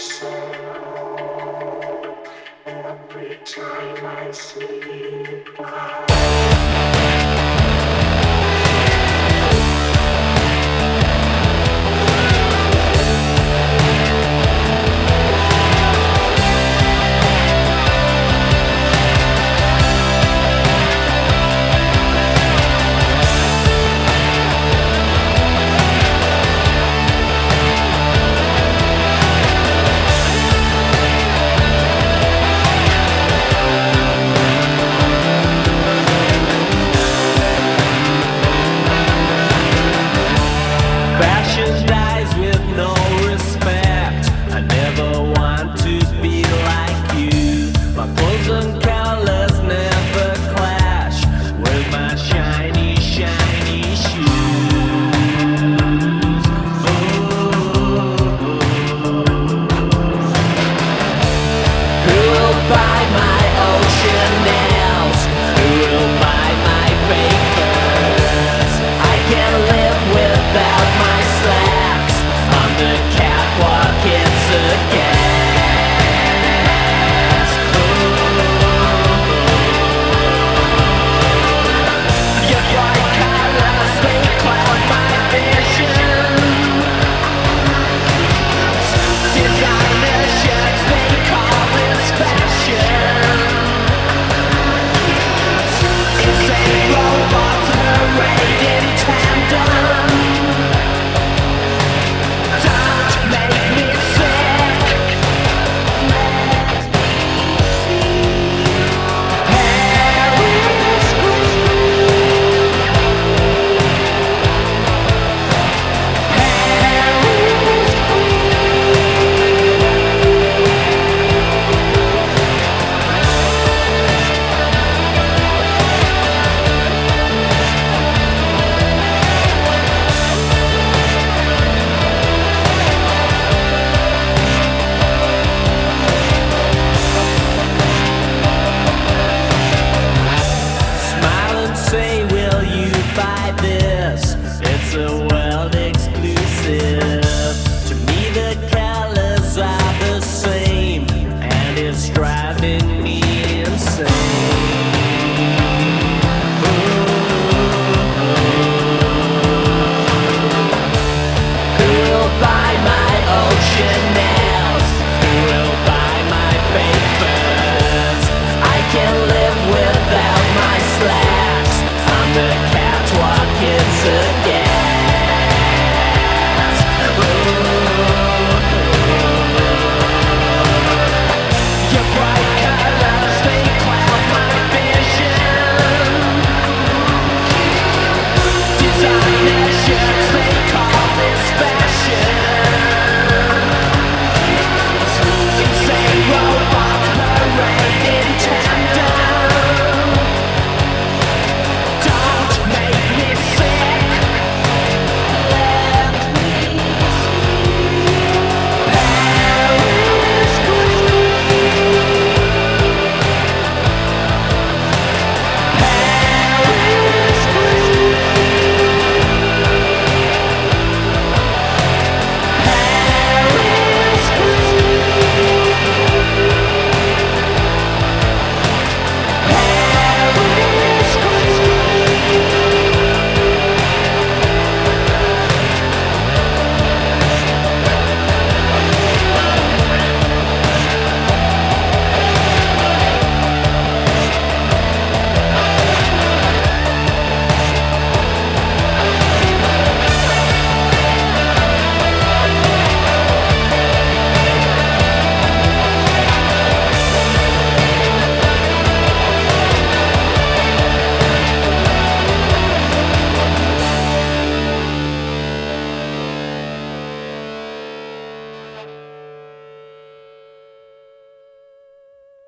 soul. Every time I sleep, I bye